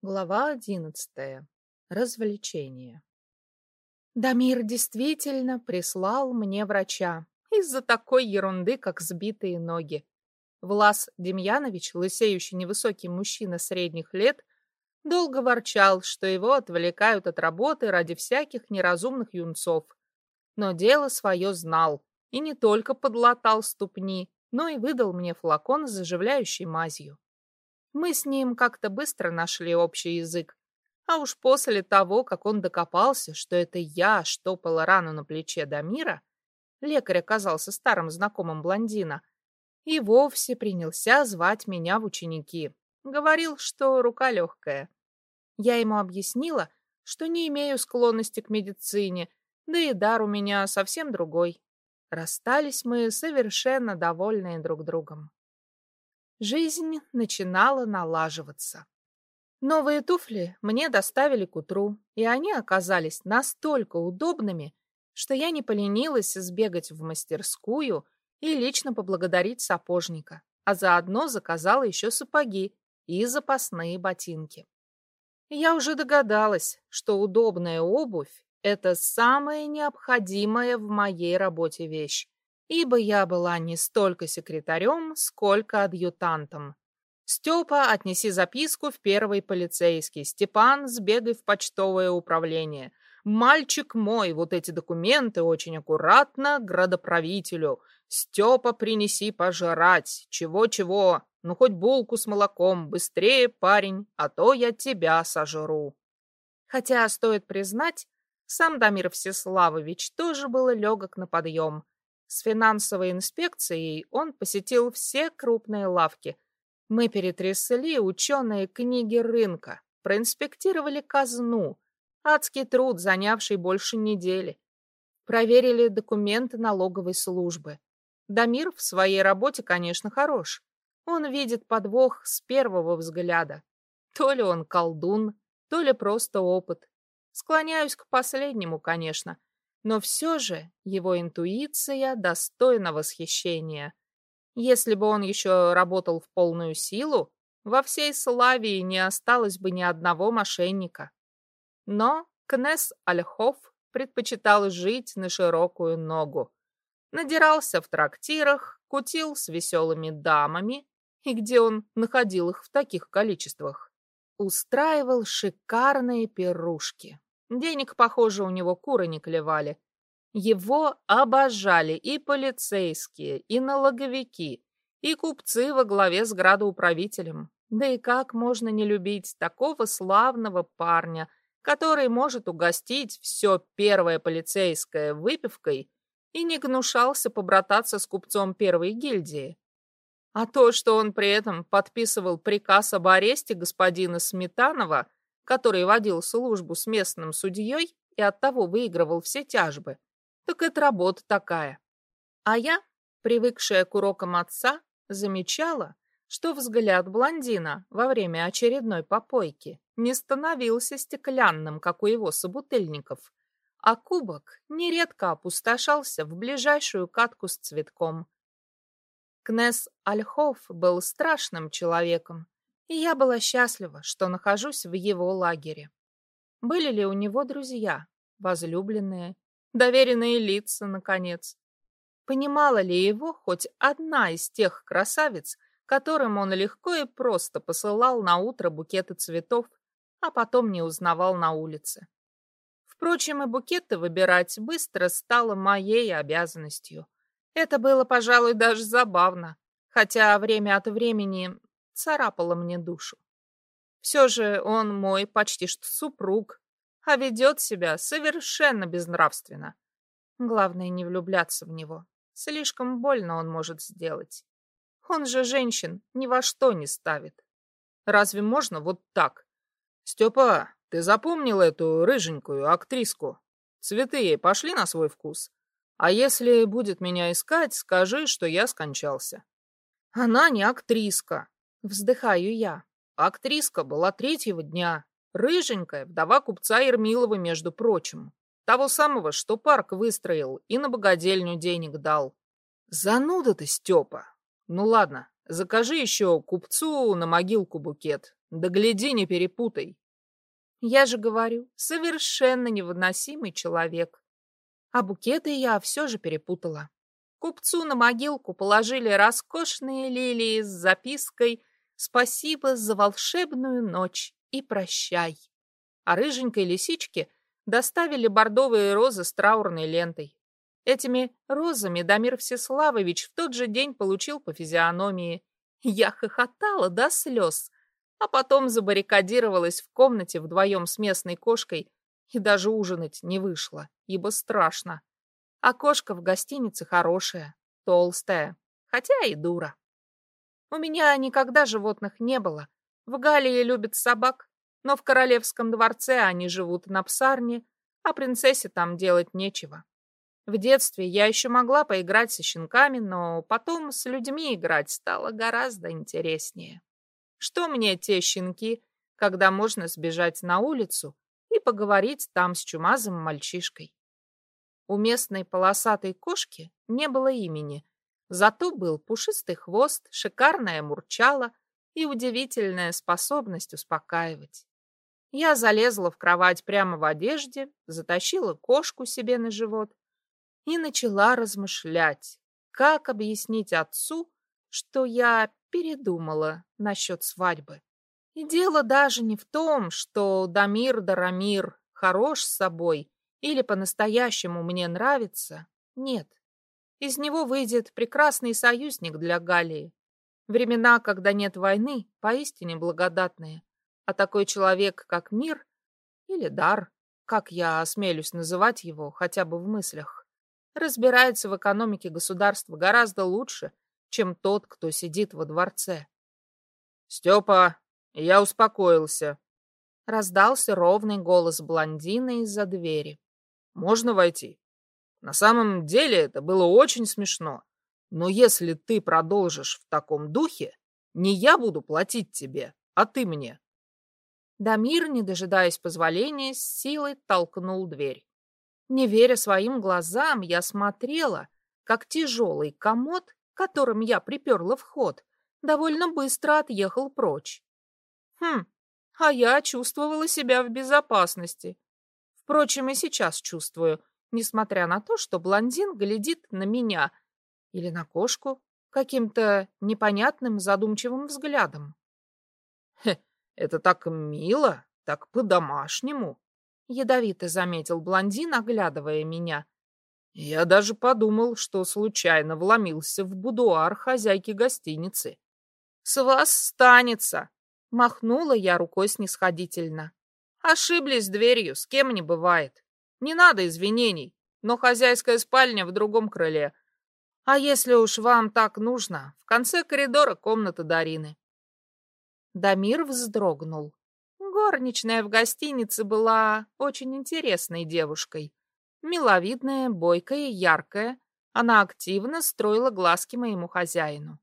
Глава одиннадцатая. Развлечение. Дамир действительно прислал мне врача из-за такой ерунды, как сбитые ноги. Влас Демьянович, лысеющий невысокий мужчина средних лет, долго ворчал, что его отвлекают от работы ради всяких неразумных юнцов. Но дело свое знал и не только подлатал ступни, но и выдал мне флакон с заживляющей мазью. Мы с ним как-то быстро нашли общий язык. А уж после того, как он докопался, что это я штопала рану на плече Дамира, лекарь оказался старым знакомым блондина, и вовсе принялся звать меня в ученики. Говорил, что рука легкая. Я ему объяснила, что не имею склонности к медицине, да и дар у меня совсем другой. Расстались мы совершенно довольные друг другом. Жизнь начинала налаживаться. Новые туфли мне доставили к утру, и они оказались настолько удобными, что я не поленилась сбегать в мастерскую и лично поблагодарить сапожника, а заодно заказала еще сапоги и запасные ботинки. Я уже догадалась, что удобная обувь – это самая необходимая в моей работе вещь, ибо я была не столько секретарем, сколько адъютантом. Степа, отнеси записку в первый полицейский. Степан, сбегай в почтовое управление. Мальчик мой, вот эти документы очень аккуратно градоправителю. Степа, принеси пожрать. Чего-чего, ну хоть булку с молоком. Быстрее, парень, а то я тебя сожру. Хотя, стоит признать, сам Дамир Всеславович тоже был легок на подъем. С финансовой инспекцией он посетил все крупные лавки. Мы перетрясли ученые книги рынка, проинспектировали казну, адский труд, занявший больше недели. Проверили документы налоговой службы. Дамир в своей работе, конечно, хорош. Он видит подвох с первого взгляда. То ли он колдун, то ли просто опыт. Склоняюсь к последнему, конечно. Но все же его интуиция достойна восхищения. Если бы он еще работал в полную силу, во всей Славии не осталось бы ни одного мошенника. Но Кнес Ольхов предпочитал жить на широкую ногу. Надирался в трактирах, кутил с веселыми дамами, и где он находил их в таких количествах. Устраивал шикарные пирушки. Денег, похоже, у него куры не клевали. Его обожали и полицейские, и налоговики, и купцы во главе с градоуправителем. Да и как можно не любить такого славного парня, который может угостить все первое полицейское выпивкой и не гнушался побрататься с купцом первой гильдии? А то, что он при этом подписывал приказ об аресте господина Сметанова – который водил службу с местным судьей и оттого выигрывал все тяжбы. Так это работа такая. А я, привыкшая к урокам отца, замечала, что взгляд блондина во время очередной попойки не становился стеклянным, как у его собутыльников, а кубок нередко опустошался в ближайшую катку с цветком. Кнес Ольхов был страшным человеком, и я была счастлива, что нахожусь в его лагере. Были ли у него друзья, возлюбленные, доверенные лица, наконец? Понимала ли его хоть одна из тех красавиц, которым он легко и просто посылал на утро букеты цветов, а потом не узнавал на улице? Впрочем, и букеты выбирать быстро стало моей обязанностью. Это было, пожалуй, даже забавно, хотя время от времени царапала мне душу. Все же он мой почти что супруг, а ведет себя совершенно безнравственно. Главное не влюбляться в него. Слишком больно он может сделать. Он же женщин ни во что не ставит. Разве можно вот так? Степа, ты запомнил эту рыженькую актриску? Цветы ей пошли на свой вкус. А если будет меня искать, скажи, что я скончался. Она не актриска, Вздыхаю я. Актриска была третьего дня. Рыженькая, вдова купца Ермилова, между прочим. Того самого, что парк выстроил и на богадельню денег дал. Зануда ты, Степа. Ну ладно, закажи еще купцу на могилку букет. Да гляди, не перепутай. Я же говорю, совершенно невыносимый человек. А букеты я все же перепутала. Купцу на могилку положили роскошные лилии с запиской «Спасибо за волшебную ночь и прощай». А рыженькой лисичке доставили бордовые розы с траурной лентой. Этими розами Дамир Всеславович в тот же день получил по физиономии. Я хохотала до слез, а потом забаррикадировалась в комнате вдвоем с местной кошкой и даже ужинать не вышло, ибо страшно. А кошка в гостинице хорошая, толстая, хотя и дура. У меня никогда животных не было. В Галлии любят собак, но в королевском дворце они живут на псарне, а принцессе там делать нечего. В детстве я еще могла поиграть со щенками, но потом с людьми играть стало гораздо интереснее. Что мне те щенки, когда можно сбежать на улицу и поговорить там с чумазым мальчишкой? У местной полосатой кошки не было имени, зато был пушистый хвост, шикарное мурчало и удивительная способность успокаивать. Я залезла в кровать прямо в одежде, затащила кошку себе на живот и начала размышлять, как объяснить отцу, что я передумала насчет свадьбы. И дело даже не в том, что Дамир Дарамир хорош с собой или по-настоящему мне нравится. Нет. Из него выйдет прекрасный союзник для Галии. Времена, когда нет войны, поистине благодатные. А такой человек, как мир или дар, как я осмелюсь называть его хотя бы в мыслях, разбирается в экономике государства гораздо лучше, чем тот, кто сидит во дворце. «Степа, я успокоился», — раздался ровный голос блондина из-за двери. «Можно войти? На самом деле это было очень смешно, но если ты продолжишь в таком духе, не я буду платить тебе, а ты мне». Дамир, не дожидаясь позволения, с силой толкнул дверь. Не веря своим глазам, я смотрела, как тяжелый комод, которым я приперла вход, довольно быстро отъехал прочь. Хм, а я чувствовала себя в безопасности. Впрочем, и сейчас чувствую, несмотря на то, что блондин глядит на меня или на кошку каким-то непонятным задумчивым взглядом. Хе, это так мило, так по-домашнему, Ядовито заметил блондин, оглядывая меня. Я даже подумал, что случайно вломился в будуар хозяйки гостиницы. «С вас станется!» — махнула я рукой снисходительно. «Ошиблись дверью, с кем не бывает. Не надо извинений, но хозяйская спальня в другом крыле. А если уж вам так нужно, в конце коридора комната Дарины». Дамир вздрогнул. Горничная в гостинице была очень интересной девушкой. Миловидная, бойкая, яркая. Она активно строила глазки моему хозяину.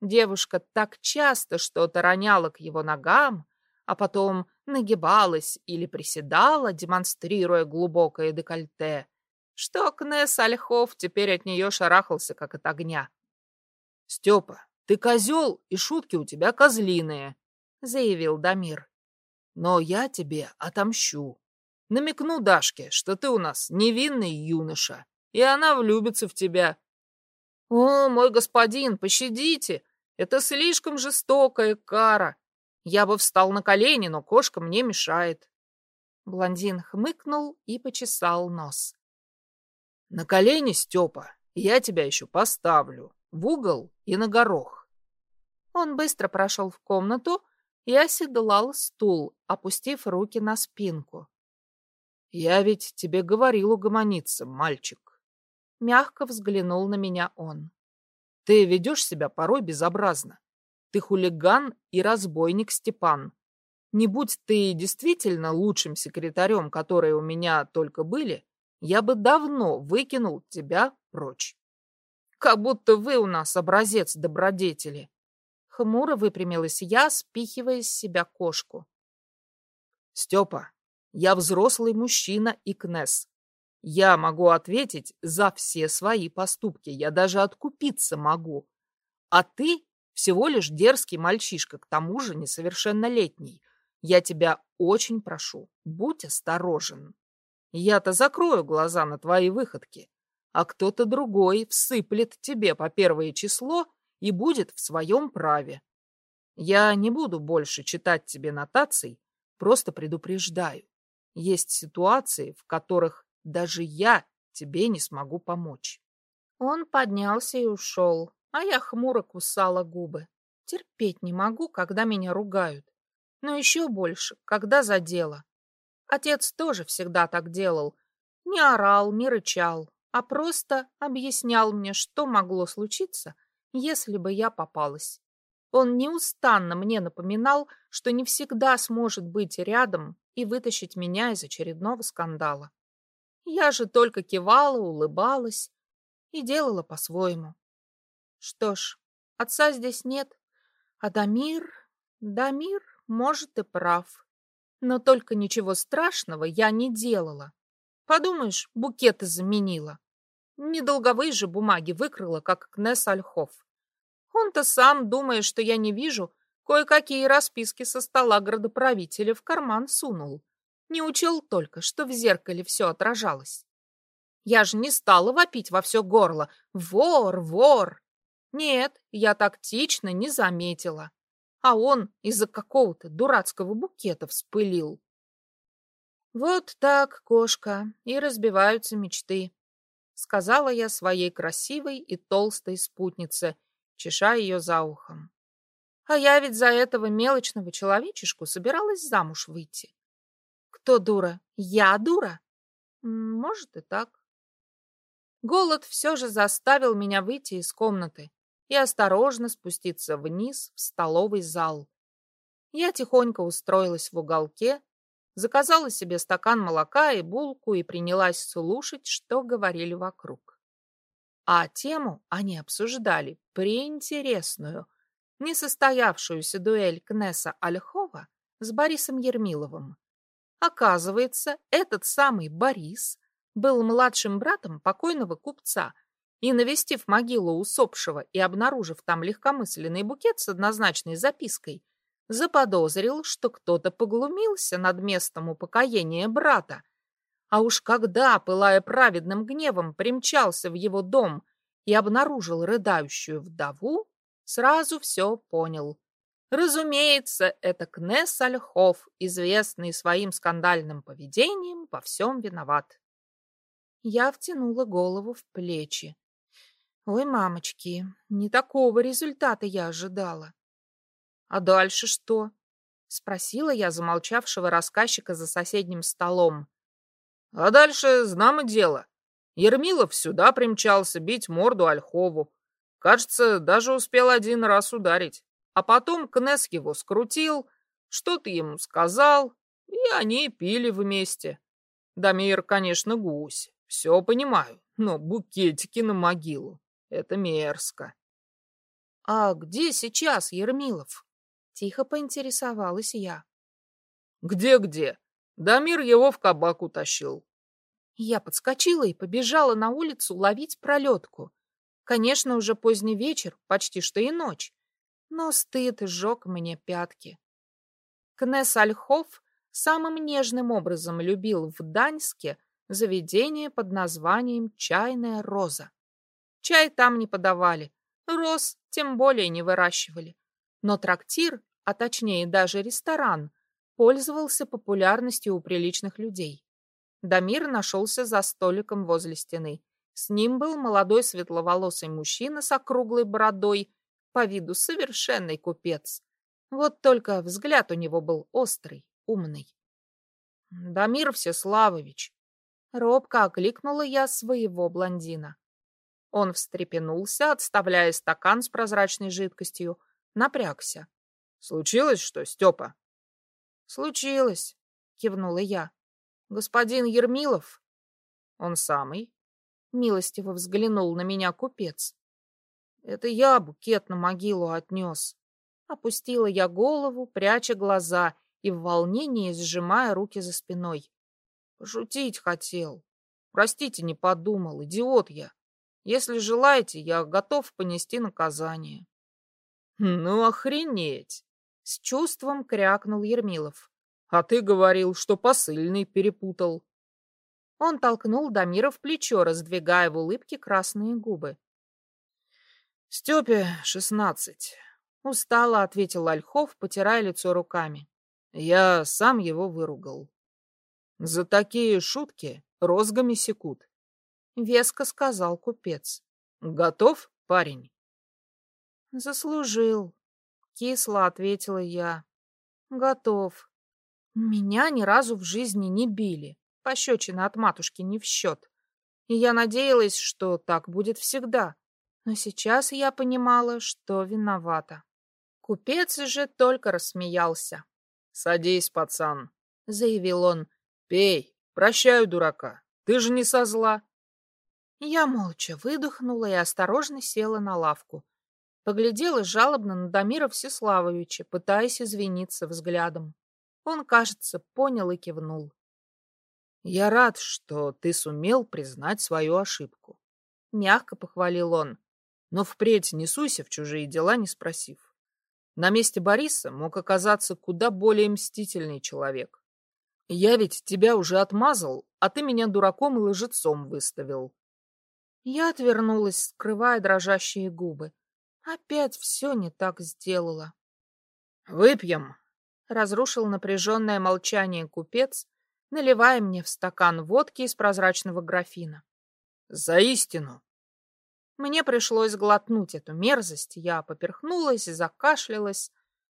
Девушка так часто что-то роняла к его ногам, а потом нагибалась или приседала, демонстрируя глубокое декольте, что Кнесс Ольхов теперь от нее шарахался, как от огня. — Степа, ты козел, и шутки у тебя козлиные, — заявил Дамир. Но я тебе отомщу. Намекну Дашке, что ты у нас невинный юноша, и она влюбится в тебя. О, мой господин, пощадите! Это слишком жестокая кара. Я бы встал на колени, но кошка мне мешает. Блондин хмыкнул и почесал нос. На колени, Степа, я тебя еще поставлю. В угол и на горох. Он быстро прошел в комнату, и оседлал стул, опустив руки на спинку. «Я ведь тебе говорил угомониться, мальчик!» Мягко взглянул на меня он. «Ты ведешь себя порой безобразно. Ты хулиган и разбойник Степан. Не будь ты действительно лучшим секретарем, которые у меня только были, я бы давно выкинул тебя прочь. Как будто вы у нас образец добродетели. Хмуро выпрямилась я, спихивая с себя кошку. Степа, я взрослый мужчина и кнесс. Я могу ответить за все свои поступки. Я даже откупиться могу. А ты Всего лишь дерзкий мальчишка, к тому же несовершеннолетний. Я тебя очень прошу, будь осторожен. Я-то закрою глаза на твои выходки, а кто-то другой всыплет тебе по первое число и будет в своем праве. Я не буду больше читать тебе нотаций, просто предупреждаю. Есть ситуации, в которых даже я тебе не смогу помочь. Он поднялся и ушел, а я хмуро кусала губы. Терпеть не могу, когда меня ругают. Но еще больше, когда за дело. Отец тоже всегда так делал. Не орал, не рычал, а просто объяснял мне, что могло случиться, если бы я попалась. Он неустанно мне напоминал, что не всегда сможет быть рядом и вытащить меня из очередного скандала. Я же только кивала, улыбалась и делала по-своему. Что ж, отца здесь нет, а Дамир... Дамир, может, и прав. Но только ничего страшного я не делала. Подумаешь, букеты заменила. Недолговые же бумаги выкрала, как Кнесс Ольхов. Он-то сам, думая, что я не вижу, кое-какие расписки со стола градоправителя в карман сунул. Не учел только, что в зеркале все отражалось. Я же не стала вопить во все горло «Вор! Вор!» Нет, я тактично не заметила. А он из-за какого-то дурацкого букета вспылил. Вот так, кошка, и разбиваются мечты, сказала я своей красивой и толстой спутнице, чеша ее за ухом. А я ведь за этого мелочного человечишку собиралась замуж выйти. Кто дура? Я дура? Может и так. Голод все же заставил меня выйти из комнаты и осторожно спуститься вниз в столовый зал. Я тихонько устроилась в уголке, заказала себе стакан молока и булку и принялась слушать, что говорили вокруг. А тему они обсуждали преинтересную, несостоявшуюся дуэль Кнесса Ольхова с Борисом Ермиловым. Оказывается, этот самый Борис был младшим братом покойного купца и, навестив могилу усопшего и обнаружив там легкомысленный букет с однозначной запиской, заподозрил, что кто-то поглумился над местом упокоения брата, а уж когда, пылая праведным гневом, примчался в его дом и обнаружил рыдающую вдову, сразу все понял. Разумеется, это Кнесс Ольхов, известный своим скандальным поведением, во всем виноват. Я втянула голову в плечи. Ой, мамочки, не такого результата я ожидала. А дальше что? Спросила я замолчавшего рассказчика за соседним столом. А дальше знамо дело. Ермилов сюда примчался бить морду Ольхову. Кажется, даже успел один раз ударить. А потом Кнес его скрутил, что-то ему сказал, и они пили вместе. Дамир, конечно, гусь, все понимаю, но букетики на могилу — это мерзко. — А где сейчас Ермилов? — тихо поинтересовалась я. «Где-где? Дамир его в кабак утащил. Я подскочила и побежала на улицу ловить пролетку. Конечно, уже поздний вечер, почти что и ночь, но стыд сжег мне пятки. Кнесс Ольхов самым нежным образом любил в Даньске заведение под названием «Чайная роза». Чай там не подавали, роз тем более не выращивали. Но трактир, а точнее даже ресторан, пользовался популярностью у приличных людей. Дамир нашелся за столиком возле стены. С ним был молодой светловолосый мужчина с округлой бородой, по виду совершенный купец. Вот только взгляд у него был острый, умный. «Дамир Всеславович!» Робко окликнула я своего блондина. Он встрепенулся, отставляя стакан с прозрачной жидкостью, напрягся. «Случилось что, Степа?» «Случилось», — кивнула я. Господин Ермилов? Он самый. Милостиво взглянул на меня купец. Это я букет на могилу отнес. Опустила я голову, пряча глаза и в волнении сжимая руки за спиной. Пошутить хотел. Простите, не подумал, идиот я. Если желаете, я готов понести наказание. Ну, охренеть! С чувством крякнул Ермилов. А ты говорил, что посыльный перепутал. Он толкнул Дамира в плечо, раздвигая в улыбке красные губы. Степе шестнадцать. Устало ответил Ольхов, потирая лицо руками. Я сам его выругал. За такие шутки розгами секут. Веско сказал купец. Готов, парень? Заслужил. Кисло ответила я. Готов. Меня ни разу в жизни не били. Пощечина от матушки не в счет. И я надеялась, что так будет всегда. Но сейчас я понимала, что виновата. Купец же только рассмеялся. «Садись, пацан», — заявил он. «Пей, прощаю дурака. Ты же не со зла». Я молча выдохнула и осторожно села на лавку. Поглядела жалобно на Дамира Всеславовича, пытаясь извиниться взглядом. Он, кажется, понял и кивнул. «Я рад, что ты сумел признать свою ошибку», — мягко похвалил он. «Но впредь не суйся в чужие дела, не спросив. На месте Бориса мог оказаться куда более мстительный человек. Я ведь тебя уже отмазал, а ты меня дураком и лжецом выставил. Я отвернулась, скрывая дрожащие губы. Опять все не так сделала. «Выпьем!» — разрушил напряженное молчание купец, наливая мне в стакан водки из прозрачного графина. «За истину!» Мне пришлось глотнуть эту мерзость. Я поперхнулась и закашлялась.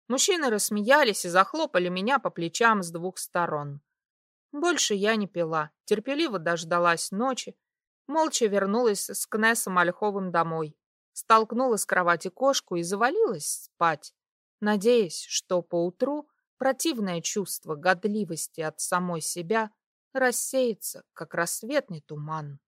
Мужчины рассмеялись и захлопали меня по плечам с двух сторон. Больше я не пила, терпеливо дождалась ночи, молча вернулась с Кнессом Ольховым домой, столкнула с кровати кошку и завалилась спать, надеясь, что поутру противное чувство годливости от самой себя рассеется, как рассветный туман.